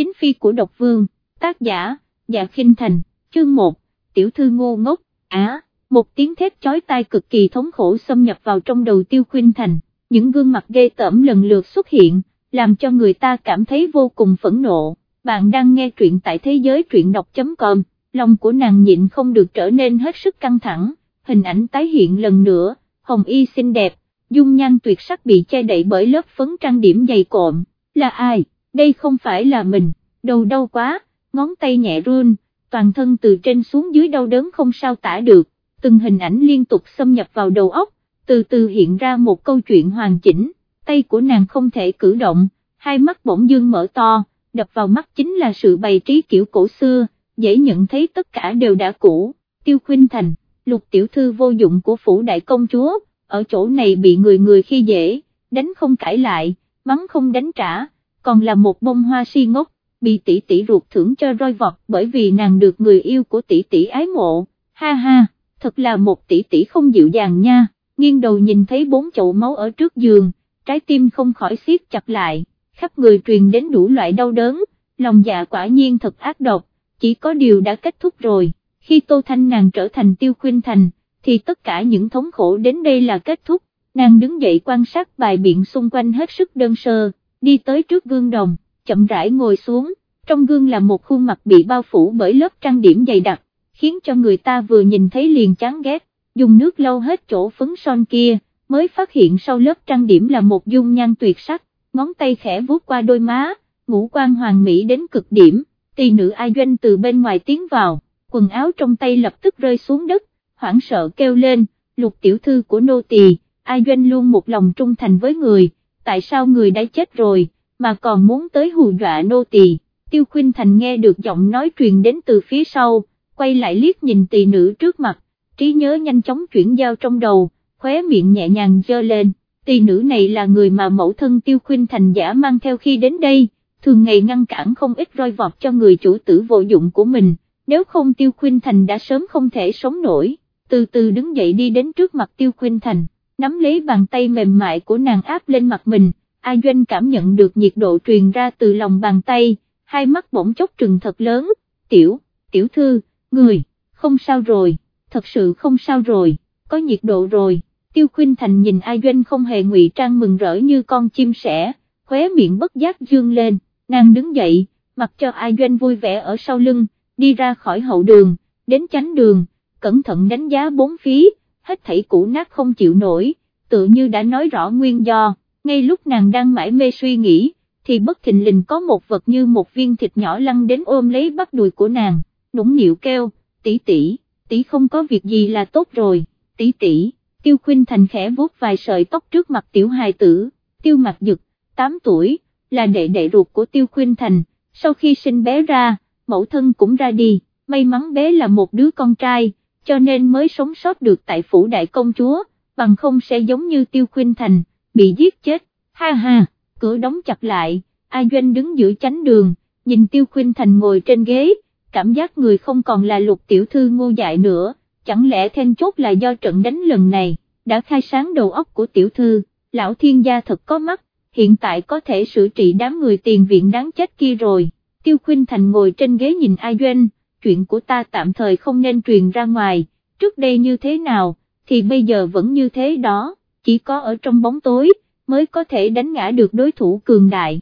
chính phi của độc vương, tác giả, dạ khinh thành, chương 1, tiểu thư ngô ngốc, á, một tiếng thét chói tai cực kỳ thống khổ xâm nhập vào trong đầu tiêu khuyên thành, những gương mặt ghê tởm lần lượt xuất hiện, làm cho người ta cảm thấy vô cùng phẫn nộ, bạn đang nghe truyện tại thế giới truyện đọc.com, lòng của nàng nhịn không được trở nên hết sức căng thẳng, hình ảnh tái hiện lần nữa, hồng y xinh đẹp, dung nhan tuyệt sắc bị che đậy bởi lớp phấn trang điểm dày cộm, là ai, đây không phải là mình, đầu đau quá, ngón tay nhẹ run, toàn thân từ trên xuống dưới đau đớn không sao tả được, từng hình ảnh liên tục xâm nhập vào đầu óc, từ từ hiện ra một câu chuyện hoàn chỉnh, tay của nàng không thể cử động, hai mắt bỗng dương mở to, đập vào mắt chính là sự bày trí kiểu cổ xưa, dễ nhận thấy tất cả đều đã cũ, tiêu khuyên thành, lục tiểu thư vô dụng của phủ đại công chúa, ở chỗ này bị người người khi dễ, đánh không cãi lại, mắng không đánh trả, còn là một bông hoa si ngốc, bị tỷ tỷ ruột thưởng cho roi vọt bởi vì nàng được người yêu của tỷ tỷ ái mộ, ha ha, thật là một tỷ tỷ không dịu dàng nha, nghiêng đầu nhìn thấy bốn chậu máu ở trước giường, trái tim không khỏi siết chặt lại, khắp người truyền đến đủ loại đau đớn, lòng dạ quả nhiên thật ác độc, chỉ có điều đã kết thúc rồi, khi Tô Thanh nàng trở thành tiêu khuyên thành, thì tất cả những thống khổ đến đây là kết thúc, nàng đứng dậy quan sát bài biện xung quanh hết sức đơn sơ, đi tới trước gương đồng, chậm rãi ngồi xuống, trong gương là một khuôn mặt bị bao phủ bởi lớp trang điểm dày đặc, khiến cho người ta vừa nhìn thấy liền chán ghét, dùng nước lâu hết chỗ phấn son kia, mới phát hiện sau lớp trang điểm là một dung nhan tuyệt sắc, ngón tay khẽ vuốt qua đôi má, ngũ quan hoàng mỹ đến cực điểm, tỳ nữ ai doanh từ bên ngoài tiến vào, quần áo trong tay lập tức rơi xuống đất, hoảng sợ kêu lên, lục tiểu thư của nô tỳ, ai doanh luôn một lòng trung thành với người, tại sao người đã chết rồi, mà còn muốn tới hù dọa nô tỳ. Tiêu Khuynh Thành nghe được giọng nói truyền đến từ phía sau, quay lại liếc nhìn tỳ nữ trước mặt, trí nhớ nhanh chóng chuyển giao trong đầu, khóe miệng nhẹ nhàng dơ lên, tỳ nữ này là người mà mẫu thân Tiêu Khuynh Thành giả mang theo khi đến đây, thường ngày ngăn cản không ít roi vọt cho người chủ tử vô dụng của mình, nếu không Tiêu Khuynh Thành đã sớm không thể sống nổi, từ từ đứng dậy đi đến trước mặt Tiêu Khuynh Thành, nắm lấy bàn tay mềm mại của nàng áp lên mặt mình, A Doanh cảm nhận được nhiệt độ truyền ra từ lòng bàn tay, hai mắt bỗng chốc trừng thật lớn, tiểu, tiểu thư, người, không sao rồi, thật sự không sao rồi, có nhiệt độ rồi, tiêu khuyên thành nhìn ai doanh không hề ngụy trang mừng rỡ như con chim sẻ, khóe miệng bất giác dương lên, nàng đứng dậy, mặc cho ai doanh vui vẻ ở sau lưng, đi ra khỏi hậu đường, đến chánh đường, cẩn thận đánh giá bốn phí, hết thảy cũ nát không chịu nổi, tự như đã nói rõ nguyên do, ngay lúc nàng đang mãi mê suy nghĩ, thì bất thình lình có một vật như một viên thịt nhỏ lăn đến ôm lấy bắp đùi của nàng, nũng nịu kêu, tỷ tỷ, tỷ không có việc gì là tốt rồi, tỷ tỷ, tiêu khuyên thành khẽ vuốt vài sợi tóc trước mặt tiểu hài tử, tiêu mặt dực, 8 tuổi, là đệ đệ ruột của tiêu khuyên thành, sau khi sinh bé ra, mẫu thân cũng ra đi, may mắn bé là một đứa con trai, cho nên mới sống sót được tại phủ đại công chúa, bằng không sẽ giống như tiêu khuyên thành, bị giết chết, ha ha cửa đóng chặt lại, A Doanh đứng giữa chánh đường, nhìn Tiêu khuyên Thành ngồi trên ghế, cảm giác người không còn là lục tiểu thư ngô dại nữa, chẳng lẽ then chốt là do trận đánh lần này, đã khai sáng đầu óc của tiểu thư, lão thiên gia thật có mắt, hiện tại có thể xử trị đám người tiền viện đáng chết kia rồi, Tiêu khuyên Thành ngồi trên ghế nhìn A Doanh, chuyện của ta tạm thời không nên truyền ra ngoài, trước đây như thế nào, thì bây giờ vẫn như thế đó, chỉ có ở trong bóng tối mới có thể đánh ngã được đối thủ cường đại.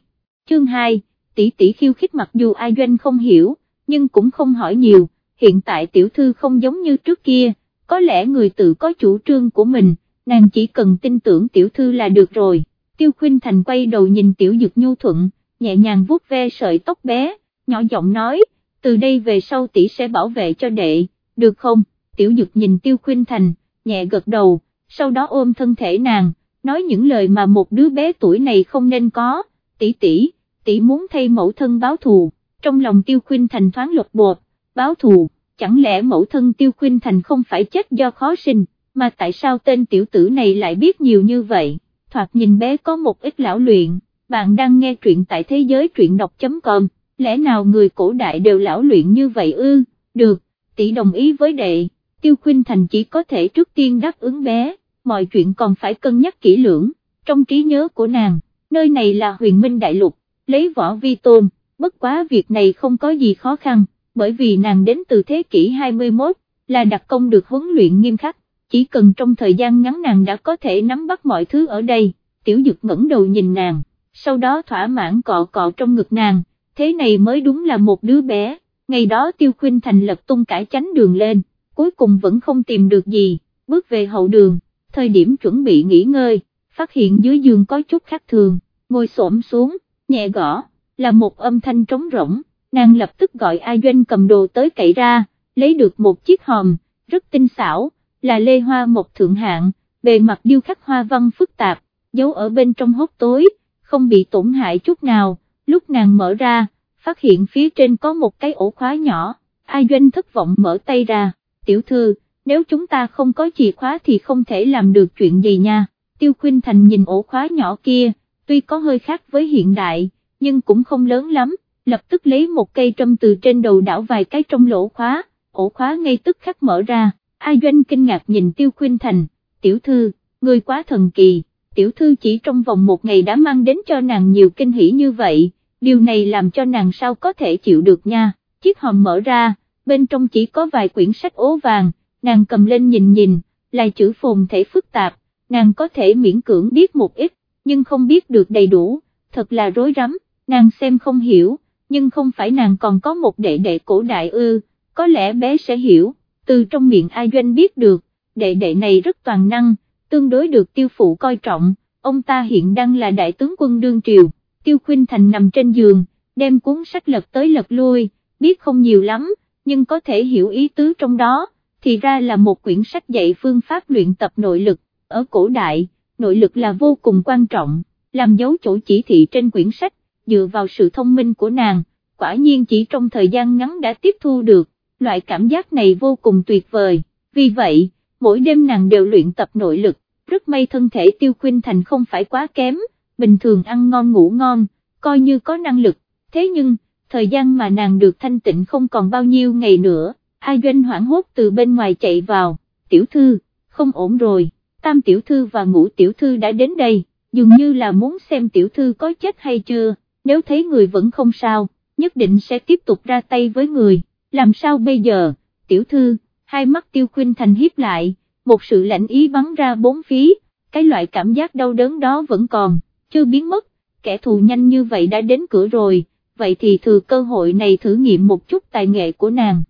Chương 2, tỷ tỷ khiêu khích mặc dù ai doanh không hiểu, nhưng cũng không hỏi nhiều, hiện tại tiểu thư không giống như trước kia, có lẽ người tự có chủ trương của mình, nàng chỉ cần tin tưởng tiểu thư là được rồi. Tiêu Khuynh Thành quay đầu nhìn tiểu dực nhu thuận, nhẹ nhàng vuốt ve sợi tóc bé, nhỏ giọng nói, từ đây về sau tỷ sẽ bảo vệ cho đệ, được không? Tiểu dực nhìn Tiêu Khuynh Thành, nhẹ gật đầu, sau đó ôm thân thể nàng, nói những lời mà một đứa bé tuổi này không nên có, tỷ tỷ, tỷ muốn thay mẫu thân báo thù, trong lòng tiêu khuyên thành thoáng lột bột, báo thù, chẳng lẽ mẫu thân tiêu khuyên thành không phải chết do khó sinh, mà tại sao tên tiểu tử này lại biết nhiều như vậy, thoạt nhìn bé có một ít lão luyện, bạn đang nghe truyện tại thế giới truyện đọc.com, lẽ nào người cổ đại đều lão luyện như vậy ư, được, tỷ đồng ý với đệ, tiêu khuyên thành chỉ có thể trước tiên đáp ứng bé. Mọi chuyện còn phải cân nhắc kỹ lưỡng, trong trí nhớ của nàng, nơi này là huyền minh đại lục, lấy võ vi tôn, bất quá việc này không có gì khó khăn, bởi vì nàng đến từ thế kỷ 21, là đặc công được huấn luyện nghiêm khắc, chỉ cần trong thời gian ngắn nàng đã có thể nắm bắt mọi thứ ở đây, tiểu dực ngẩng đầu nhìn nàng, sau đó thỏa mãn cọ cọ trong ngực nàng, thế này mới đúng là một đứa bé, ngày đó tiêu khuyên thành lật tung cải chánh đường lên, cuối cùng vẫn không tìm được gì, bước về hậu đường, thời điểm chuẩn bị nghỉ ngơi, phát hiện dưới giường có chút khác thường, ngồi xổm xuống, nhẹ gõ, là một âm thanh trống rỗng, nàng lập tức gọi ai doanh cầm đồ tới cậy ra, lấy được một chiếc hòm, rất tinh xảo, là lê hoa một thượng hạng, bề mặt điêu khắc hoa văn phức tạp, giấu ở bên trong hốc tối, không bị tổn hại chút nào, lúc nàng mở ra, phát hiện phía trên có một cái ổ khóa nhỏ, ai doanh thất vọng mở tay ra, tiểu thư, nếu chúng ta không có chìa khóa thì không thể làm được chuyện gì nha, tiêu khuyên thành nhìn ổ khóa nhỏ kia, tuy có hơi khác với hiện đại, nhưng cũng không lớn lắm, lập tức lấy một cây trâm từ trên đầu đảo vài cái trong lỗ khóa, ổ khóa ngay tức khắc mở ra, ai doanh kinh ngạc nhìn tiêu khuyên thành, tiểu thư, người quá thần kỳ, tiểu thư chỉ trong vòng một ngày đã mang đến cho nàng nhiều kinh hỉ như vậy, điều này làm cho nàng sao có thể chịu được nha, chiếc hòm mở ra, bên trong chỉ có vài quyển sách ố vàng, nàng cầm lên nhìn nhìn, là chữ phồn thể phức tạp, nàng có thể miễn cưỡng biết một ít, nhưng không biết được đầy đủ, thật là rối rắm, nàng xem không hiểu, nhưng không phải nàng còn có một đệ đệ cổ đại ư, có lẽ bé sẽ hiểu, từ trong miệng ai doanh biết được, đệ đệ này rất toàn năng, tương đối được tiêu phụ coi trọng, ông ta hiện đang là đại tướng quân đương triều, tiêu Khuynh thành nằm trên giường, đem cuốn sách lật tới lật lui, biết không nhiều lắm, nhưng có thể hiểu ý tứ trong đó, thì ra là một quyển sách dạy phương pháp luyện tập nội lực, ở cổ đại, nội lực là vô cùng quan trọng, làm dấu chỗ chỉ thị trên quyển sách, dựa vào sự thông minh của nàng, quả nhiên chỉ trong thời gian ngắn đã tiếp thu được, loại cảm giác này vô cùng tuyệt vời, vì vậy, mỗi đêm nàng đều luyện tập nội lực, rất may thân thể tiêu khuyên thành không phải quá kém, bình thường ăn ngon ngủ ngon, coi như có năng lực, thế nhưng, thời gian mà nàng được thanh tịnh không còn bao nhiêu ngày nữa, ai doanh hoảng hốt từ bên ngoài chạy vào, tiểu thư, không ổn rồi, tam tiểu thư và ngũ tiểu thư đã đến đây, dường như là muốn xem tiểu thư có chết hay chưa, nếu thấy người vẫn không sao, nhất định sẽ tiếp tục ra tay với người, làm sao bây giờ, tiểu thư, hai mắt tiêu khuyên thành hiếp lại, một sự lạnh ý bắn ra bốn phía, cái loại cảm giác đau đớn đó vẫn còn, chưa biến mất, kẻ thù nhanh như vậy đã đến cửa rồi, vậy thì thừa cơ hội này thử nghiệm một chút tài nghệ của nàng.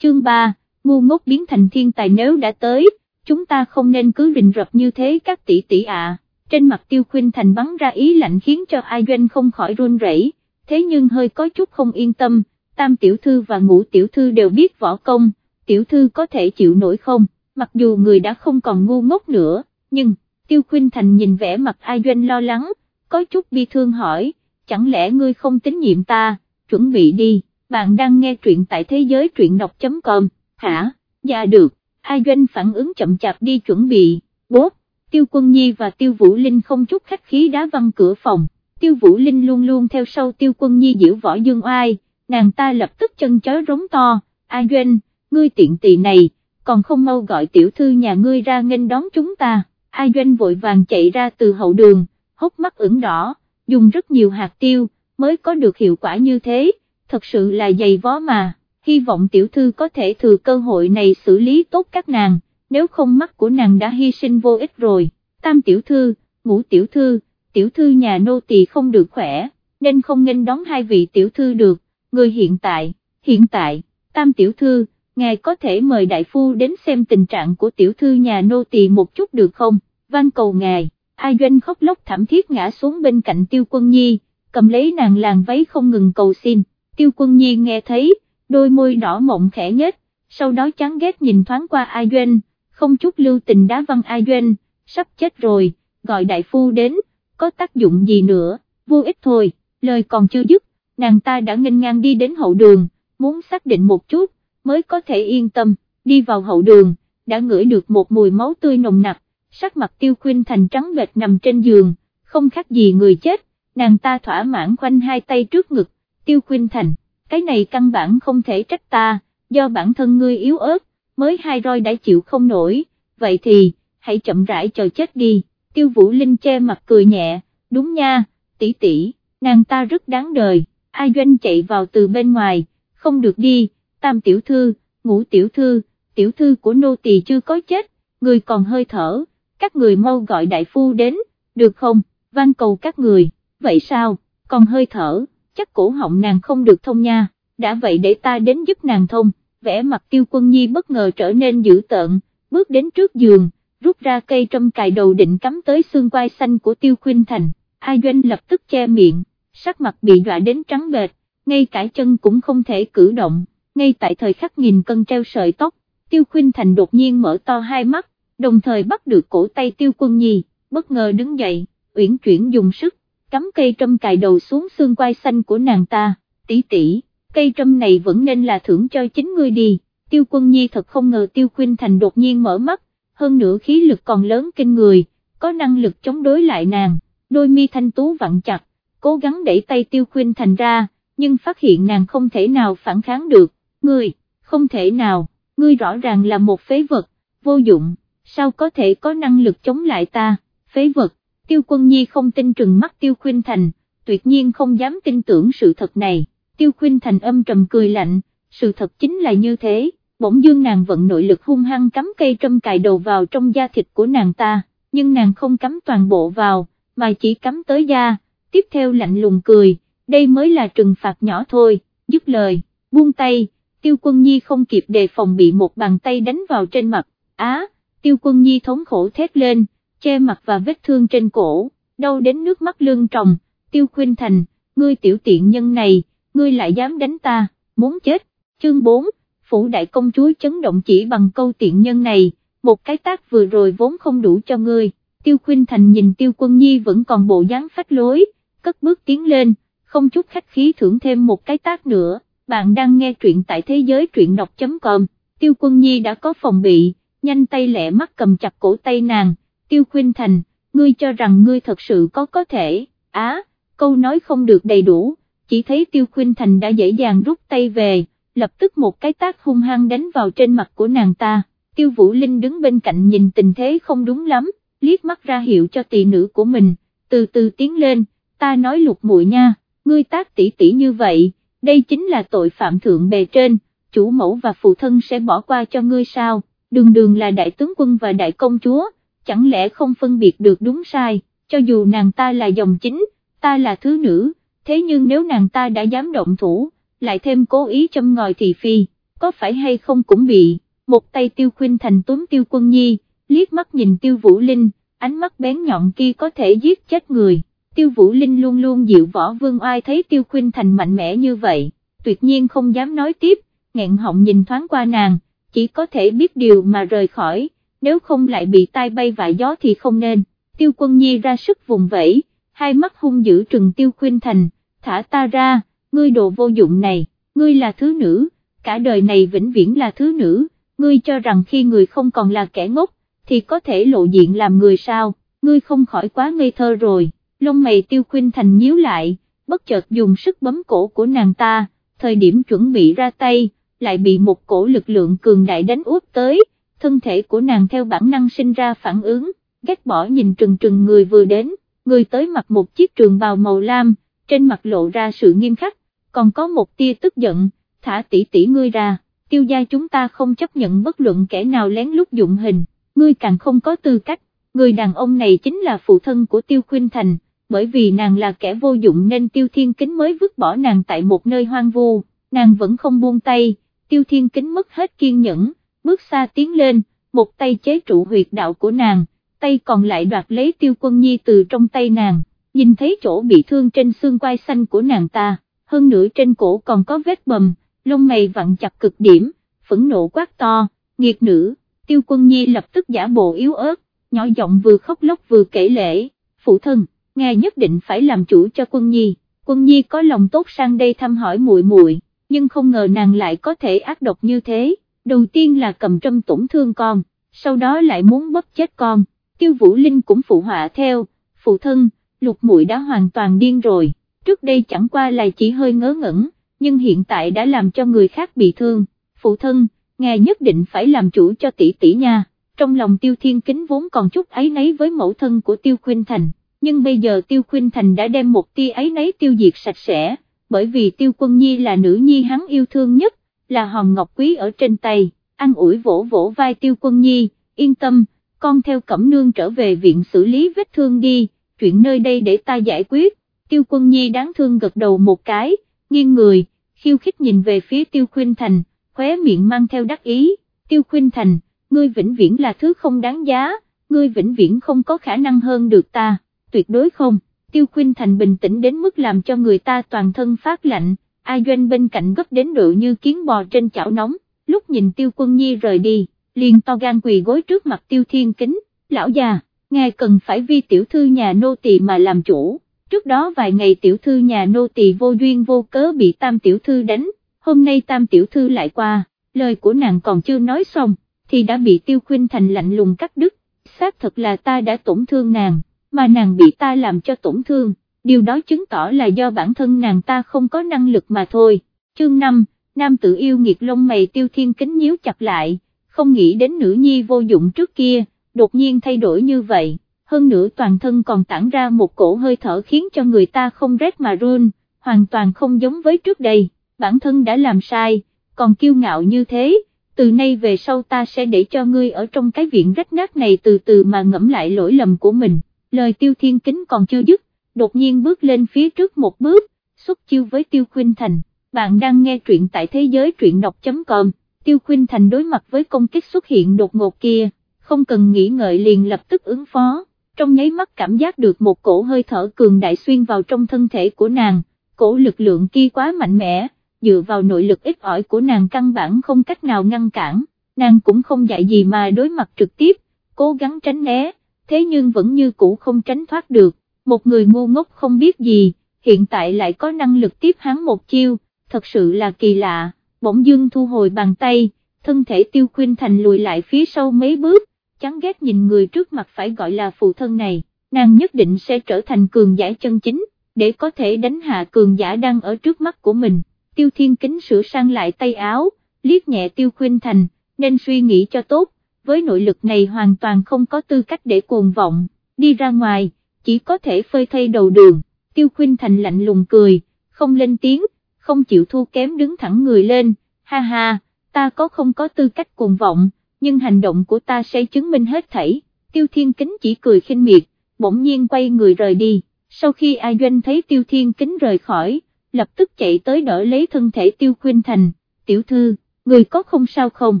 Chương 3, ngu ngốc biến thành thiên tài nếu đã tới, chúng ta không nên cứ rình rập như thế các tỷ tỷ ạ. Trên mặt tiêu khuyên thành bắn ra ý lạnh khiến cho ai doanh không khỏi run rẩy, thế nhưng hơi có chút không yên tâm, tam tiểu thư và ngũ tiểu thư đều biết võ công, tiểu thư có thể chịu nổi không, mặc dù người đã không còn ngu ngốc nữa, nhưng, tiêu khuyên thành nhìn vẻ mặt ai doanh lo lắng, có chút bi thương hỏi, chẳng lẽ ngươi không tín nhiệm ta, chuẩn bị đi, bạn đang nghe truyện tại thế giới truyện đọc.com, hả, dạ được, ai doanh phản ứng chậm chạp đi chuẩn bị, bố, tiêu quân nhi và tiêu vũ linh không chút khách khí đá văng cửa phòng, tiêu vũ linh luôn luôn theo sau tiêu quân nhi diễu võ dương oai, nàng ta lập tức chân chó rống to, ai doanh, ngươi tiện tỳ này, còn không mau gọi tiểu thư nhà ngươi ra nghênh đón chúng ta, ai doanh vội vàng chạy ra từ hậu đường, hốc mắt ửng đỏ, dùng rất nhiều hạt tiêu, mới có được hiệu quả như thế, thật sự là dày vó mà, hy vọng tiểu thư có thể thừa cơ hội này xử lý tốt các nàng, nếu không mắt của nàng đã hy sinh vô ích rồi, tam tiểu thư, ngũ tiểu thư, tiểu thư nhà nô tỳ không được khỏe, nên không nên đón hai vị tiểu thư được, người hiện tại, hiện tại, tam tiểu thư, ngài có thể mời đại phu đến xem tình trạng của tiểu thư nhà nô tỳ một chút được không, van cầu ngài. Ai Doanh khóc lóc thảm thiết ngã xuống bên cạnh Tiêu Quân Nhi, cầm lấy nàng làng váy không ngừng cầu xin, Tiêu Quân Nhi nghe thấy, đôi môi đỏ mộng khẽ nhếch, sau đó chán ghét nhìn thoáng qua Ai Doanh, không chút lưu tình đá văng Ai Doanh, sắp chết rồi, gọi đại phu đến, có tác dụng gì nữa, vô ích thôi, lời còn chưa dứt, nàng ta đã nghênh ngang đi đến hậu đường, muốn xác định một chút, mới có thể yên tâm, đi vào hậu đường, đã ngửi được một mùi máu tươi nồng nặc, sắc mặt tiêu khuyên thành trắng bệch nằm trên giường, không khác gì người chết, nàng ta thỏa mãn khoanh hai tay trước ngực, tiêu khuyên thành, cái này căn bản không thể trách ta, do bản thân ngươi yếu ớt, mới hai roi đã chịu không nổi, vậy thì, hãy chậm rãi chờ chết đi, tiêu vũ linh che mặt cười nhẹ, đúng nha, tỷ tỷ, nàng ta rất đáng đời, A Doanh chạy vào từ bên ngoài, không được đi, tam tiểu thư, ngũ tiểu thư, tiểu thư của nô tỳ chưa có chết, người còn hơi thở, các người mau gọi đại phu đến, được không, van cầu các người, vậy sao, còn hơi thở, chắc cổ họng nàng không được thông nha, đã vậy để ta đến giúp nàng thông, vẽ mặt tiêu quân nhi bất ngờ trở nên dữ tợn, bước đến trước giường, rút ra cây trâm cài đầu định cắm tới xương quai xanh của tiêu khuyên thành, A Doanh lập tức che miệng, sắc mặt bị dọa đến trắng bệt, ngay cả chân cũng không thể cử động, ngay tại thời khắc nghìn cân treo sợi tóc, tiêu khuyên thành đột nhiên mở to hai mắt, đồng thời bắt được cổ tay tiêu quân nhi, bất ngờ đứng dậy, uyển chuyển dùng sức, cắm cây trâm cài đầu xuống xương quai xanh của nàng ta, tỷ tỷ, cây trâm này vẫn nên là thưởng cho chính ngươi đi, tiêu quân nhi thật không ngờ tiêu khuyên thành đột nhiên mở mắt, hơn nữa khí lực còn lớn kinh người, có năng lực chống đối lại nàng, đôi mi thanh tú vặn chặt, cố gắng đẩy tay tiêu khuyên thành ra, nhưng phát hiện nàng không thể nào phản kháng được, ngươi, không thể nào, ngươi rõ ràng là một phế vật, vô dụng, sao có thể có năng lực chống lại ta, phế vật, tiêu quân nhi không tin trừng mắt tiêu khuyên thành, tuyệt nhiên không dám tin tưởng sự thật này, tiêu khuyên thành âm trầm cười lạnh, sự thật chính là như thế, bỗng dương nàng vận nội lực hung hăng cắm cây trâm cài đầu vào trong da thịt của nàng ta, nhưng nàng không cắm toàn bộ vào, mà chỉ cắm tới da, tiếp theo lạnh lùng cười, đây mới là trừng phạt nhỏ thôi, dứt lời, buông tay, tiêu quân nhi không kịp đề phòng bị một bàn tay đánh vào trên mặt, á, tiêu quân nhi thống khổ thét lên, che mặt và vết thương trên cổ, đau đến nước mắt lưng tròng, tiêu khuyên thành, ngươi tiểu tiện nhân này, ngươi lại dám đánh ta, muốn chết, chương 4, phủ đại công chúa chấn động chỉ bằng câu tiện nhân này, một cái tác vừa rồi vốn không đủ cho ngươi, tiêu khuyên thành nhìn tiêu quân nhi vẫn còn bộ dáng phách lối, cất bước tiến lên, không chút khách khí thưởng thêm một cái tác nữa, bạn đang nghe truyện tại thế giới truyện đọc.com, tiêu quân nhi đã có phòng bị, nhanh tay lẹ mắt cầm chặt cổ tay nàng, tiêu khuyên thành, ngươi cho rằng ngươi thật sự có có thể, á, câu nói không được đầy đủ, chỉ thấy tiêu khuyên thành đã dễ dàng rút tay về, lập tức một cái tác hung hăng đánh vào trên mặt của nàng ta, tiêu vũ linh đứng bên cạnh nhìn tình thế không đúng lắm, liếc mắt ra hiệu cho tỷ nữ của mình, từ từ tiến lên, ta nói lục muội nha, ngươi tác tỷ tỷ như vậy, đây chính là tội phạm thượng bề trên, chủ mẫu và phụ thân sẽ bỏ qua cho ngươi sao, đường đường là đại tướng quân và đại công chúa, chẳng lẽ không phân biệt được đúng sai, cho dù nàng ta là dòng chính, ta là thứ nữ, thế nhưng nếu nàng ta đã dám động thủ, lại thêm cố ý châm ngòi thị phi, có phải hay không cũng bị, một tay tiêu khuyên thành túm tiêu quân nhi, liếc mắt nhìn tiêu vũ linh, ánh mắt bén nhọn kia có thể giết chết người, tiêu vũ linh luôn luôn dịu võ vương oai thấy tiêu khuyên thành mạnh mẽ như vậy, tuyệt nhiên không dám nói tiếp, nghẹn họng nhìn thoáng qua nàng, chỉ có thể biết điều mà rời khỏi, nếu không lại bị tai bay và gió thì không nên, tiêu quân nhi ra sức vùng vẫy, hai mắt hung dữ trừng tiêu khuyên thành, thả ta ra, ngươi đồ vô dụng này, ngươi là thứ nữ, cả đời này vĩnh viễn là thứ nữ, ngươi cho rằng khi người không còn là kẻ ngốc, thì có thể lộ diện làm người sao, ngươi không khỏi quá ngây thơ rồi, lông mày tiêu khuyên thành nhíu lại, bất chợt dùng sức bấm cổ của nàng ta, thời điểm chuẩn bị ra tay, lại bị một cổ lực lượng cường đại đánh úp tới, thân thể của nàng theo bản năng sinh ra phản ứng, ghét bỏ nhìn trừng trừng người vừa đến, người tới mặc một chiếc trường bào màu lam, trên mặt lộ ra sự nghiêm khắc, còn có một tia tức giận, thả tỷ tỷ ngươi ra, tiêu gia chúng ta không chấp nhận bất luận kẻ nào lén lút dụng hình, ngươi càng không có tư cách, người đàn ông này chính là phụ thân của tiêu khuyên thành, bởi vì nàng là kẻ vô dụng nên tiêu thiên kính mới vứt bỏ nàng tại một nơi hoang vu, nàng vẫn không buông tay, tiêu thiên kính mất hết kiên nhẫn, bước xa tiến lên, một tay chế trụ huyệt đạo của nàng, tay còn lại đoạt lấy tiêu quân nhi từ trong tay nàng, nhìn thấy chỗ bị thương trên xương quai xanh của nàng ta, hơn nữa trên cổ còn có vết bầm, lông mày vặn chặt cực điểm, phẫn nộ quát to, nghiệt nữ, tiêu quân nhi lập tức giả bộ yếu ớt, nhỏ giọng vừa khóc lóc vừa kể lễ, phụ thân, ngài nhất định phải làm chủ cho quân nhi, quân nhi có lòng tốt sang đây thăm hỏi muội muội, nhưng không ngờ nàng lại có thể ác độc như thế, đầu tiên là cầm trâm tổn thương con, sau đó lại muốn bóp chết con, tiêu vũ linh cũng phụ họa theo, phụ thân, lục muội đã hoàn toàn điên rồi, trước đây chẳng qua là chỉ hơi ngớ ngẩn, nhưng hiện tại đã làm cho người khác bị thương, phụ thân, ngài nhất định phải làm chủ cho tỷ tỷ nha, trong lòng tiêu thiên kính vốn còn chút ấy nấy với mẫu thân của tiêu khuyên thành, nhưng bây giờ tiêu khuyên thành đã đem một tia ấy nấy tiêu diệt sạch sẽ, bởi vì tiêu quân nhi là nữ nhi hắn yêu thương nhất, là hòn ngọc quý ở trên tay, ăn ủi vỗ vỗ vai tiêu quân nhi, yên tâm, con theo cẩm nương trở về viện xử lý vết thương đi, chuyện nơi đây để ta giải quyết, tiêu quân nhi đáng thương gật đầu một cái, nghiêng người, khiêu khích nhìn về phía tiêu khuyên thành, khóe miệng mang theo đắc ý, tiêu khuyên thành, ngươi vĩnh viễn là thứ không đáng giá, ngươi vĩnh viễn không có khả năng hơn được ta, tuyệt đối không, tiêu Khuynh thành bình tĩnh đến mức làm cho người ta toàn thân phát lạnh, A Doanh bên cạnh gấp đến độ như kiến bò trên chảo nóng, lúc nhìn tiêu quân nhi rời đi, liền to gan quỳ gối trước mặt tiêu thiên kính, lão già, ngài cần phải vi tiểu thư nhà nô tỳ mà làm chủ, trước đó vài ngày tiểu thư nhà nô tỳ vô duyên vô cớ bị tam tiểu thư đánh, hôm nay tam tiểu thư lại qua, lời của nàng còn chưa nói xong, thì đã bị tiêu Khuynh thành lạnh lùng cắt đứt, xác thật là ta đã tổn thương nàng, mà nàng bị ta làm cho tổn thương, điều đó chứng tỏ là do bản thân nàng ta không có năng lực mà thôi. Chương 5, nam tự yêu nghiệt lông mày tiêu thiên kính nhíu chặt lại, không nghĩ đến nữ nhi vô dụng trước kia, đột nhiên thay đổi như vậy, hơn nữa toàn thân còn tản ra một cổ hơi thở khiến cho người ta không rét mà run, hoàn toàn không giống với trước đây, bản thân đã làm sai, còn kiêu ngạo như thế, từ nay về sau ta sẽ để cho ngươi ở trong cái viện rách nát này từ từ mà ngẫm lại lỗi lầm của mình, lời tiêu thiên kính còn chưa dứt, đột nhiên bước lên phía trước một bước, xuất chiêu với tiêu khuyên thành, bạn đang nghe truyện tại thế giới truyện đọc.com, tiêu khuyên thành đối mặt với công kích xuất hiện đột ngột kia, không cần nghĩ ngợi liền lập tức ứng phó, trong nháy mắt cảm giác được một cổ hơi thở cường đại xuyên vào trong thân thể của nàng, cổ lực lượng kia quá mạnh mẽ dựa vào nội lực ít ỏi của nàng căn bản không cách nào ngăn cản, nàng cũng không dạy gì mà đối mặt trực tiếp, cố gắng tránh né, thế nhưng vẫn như cũ không tránh thoát được, một người ngu ngốc không biết gì, hiện tại lại có năng lực tiếp hắn một chiêu, thật sự là kỳ lạ, bỗng dưng thu hồi bàn tay, thân thể tiêu khuyên thành lùi lại phía sau mấy bước, chán ghét nhìn người trước mặt phải gọi là phụ thân này, nàng nhất định sẽ trở thành cường giả chân chính, để có thể đánh hạ cường giả đang ở trước mắt của mình. Tiêu thiên kính sửa sang lại tay áo, liếc nhẹ tiêu khuyên thành, nên suy nghĩ cho tốt, với nội lực này hoàn toàn không có tư cách để cuồng vọng, đi ra ngoài, chỉ có thể phơi thay đầu đường, tiêu khuyên thành lạnh lùng cười, không lên tiếng, không chịu thua kém đứng thẳng người lên, ha ha, ta có không có tư cách cuồng vọng, nhưng hành động của ta sẽ chứng minh hết thảy, tiêu thiên kính chỉ cười khinh miệt, bỗng nhiên quay người rời đi, sau khi ai doanh thấy tiêu thiên kính rời khỏi, lập tức chạy tới đỡ lấy thân thể tiêu khuyên thành, tiểu thư, người có không sao không,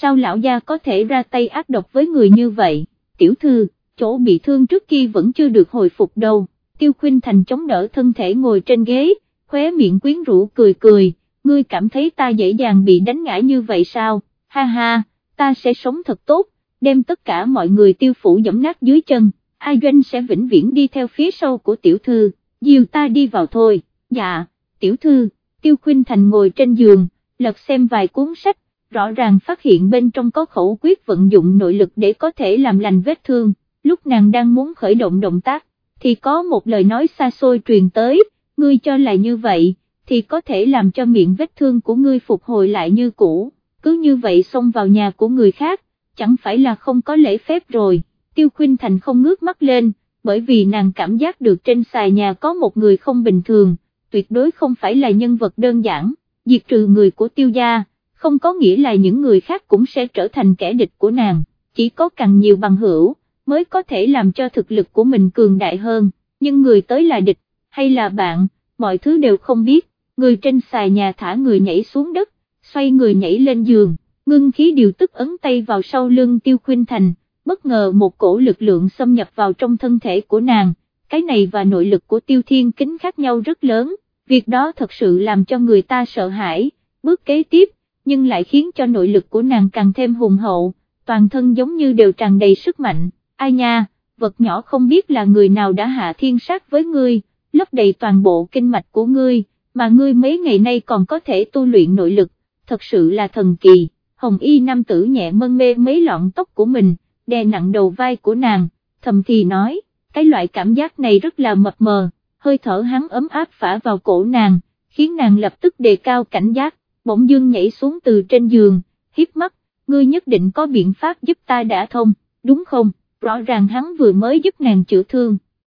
sao lão gia có thể ra tay ác độc với người như vậy, tiểu thư, chỗ bị thương trước kia vẫn chưa được hồi phục đâu, tiêu khuyên thành chống đỡ thân thể ngồi trên ghế, khóe miệng quyến rũ cười cười, ngươi cảm thấy ta dễ dàng bị đánh ngã như vậy sao, ha ha, ta sẽ sống thật tốt, đem tất cả mọi người tiêu phủ dẫm nát dưới chân, ai doanh sẽ vĩnh viễn đi theo phía sau của tiểu thư, dìu ta đi vào thôi, dạ tiểu thư, tiêu khuyên thành ngồi trên giường, lật xem vài cuốn sách, rõ ràng phát hiện bên trong có khẩu quyết vận dụng nội lực để có thể làm lành vết thương, lúc nàng đang muốn khởi động động tác, thì có một lời nói xa xôi truyền tới, ngươi cho là như vậy, thì có thể làm cho miệng vết thương của ngươi phục hồi lại như cũ, cứ như vậy xông vào nhà của người khác, chẳng phải là không có lễ phép rồi, tiêu khuyên thành không ngước mắt lên, bởi vì nàng cảm giác được trên xài nhà có một người không bình thường tuyệt đối không phải là nhân vật đơn giản, diệt trừ người của tiêu gia, không có nghĩa là những người khác cũng sẽ trở thành kẻ địch của nàng, chỉ có càng nhiều bằng hữu, mới có thể làm cho thực lực của mình cường đại hơn, nhưng người tới là địch, hay là bạn, mọi thứ đều không biết, người trên xài nhà thả người nhảy xuống đất, xoay người nhảy lên giường, ngưng khí điều tức ấn tay vào sau lưng tiêu khuyên thành, bất ngờ một cổ lực lượng xâm nhập vào trong thân thể của nàng, cái này và nội lực của tiêu thiên kính khác nhau rất lớn, việc đó thật sự làm cho người ta sợ hãi, bước kế tiếp, nhưng lại khiến cho nội lực của nàng càng thêm hùng hậu, toàn thân giống như đều tràn đầy sức mạnh, ai nha, vật nhỏ không biết là người nào đã hạ thiên sát với ngươi, lấp đầy toàn bộ kinh mạch của ngươi, mà ngươi mấy ngày nay còn có thể tu luyện nội lực, thật sự là thần kỳ, hồng y nam tử nhẹ mân mê mấy lọn tóc của mình, đè nặng đầu vai của nàng, thầm thì nói cái loại cảm giác này rất là mập mờ, hơi thở hắn ấm áp phả vào cổ nàng, khiến nàng lập tức đề cao cảnh giác, bỗng dưng nhảy xuống từ trên giường, hiếp mắt, ngươi nhất định có biện pháp giúp ta đã thông, đúng không, rõ ràng hắn vừa mới giúp nàng chữa thương,